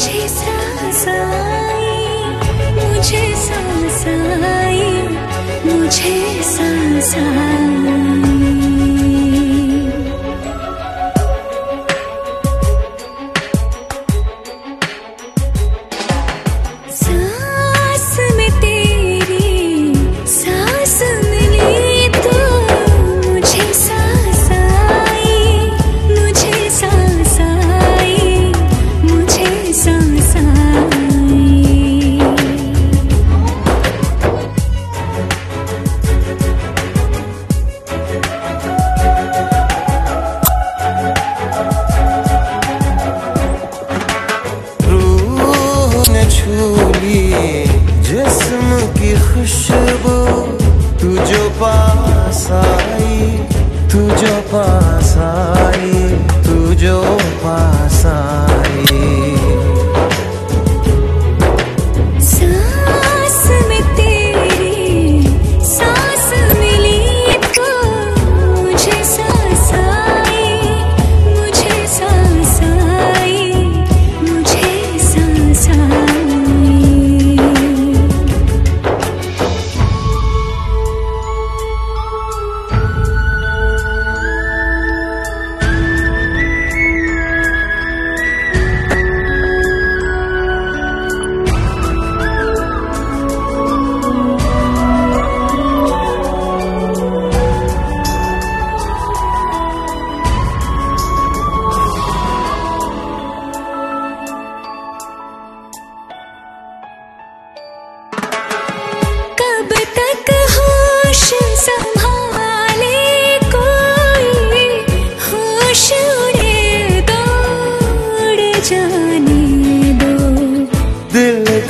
मुझे सांस आई मुझे सांस आई मुझे सांस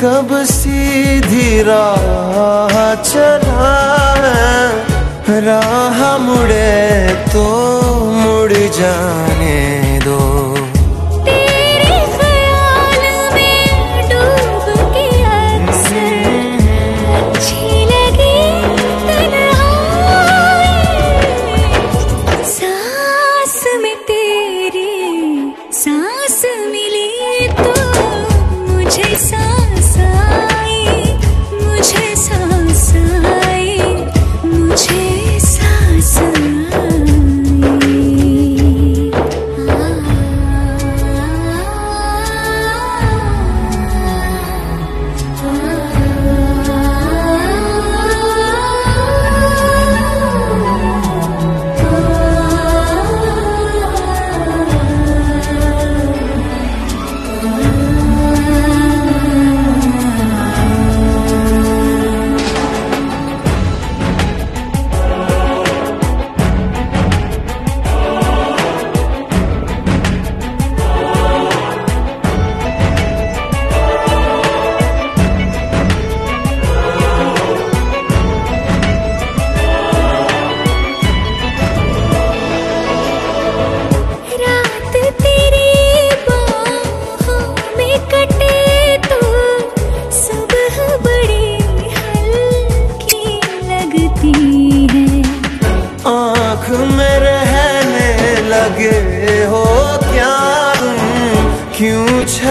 कब सीधी राह चला राह मुड़े तो मुड़ जाने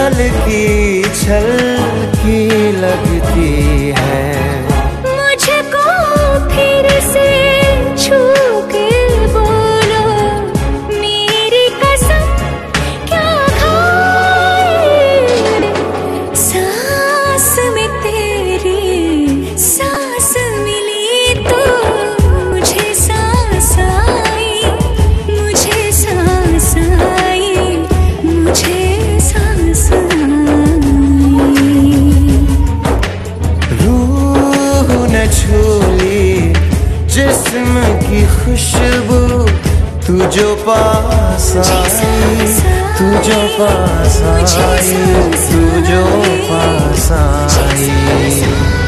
छल छल खुशबू तू जो पास आई तू पास आई तू पास आई।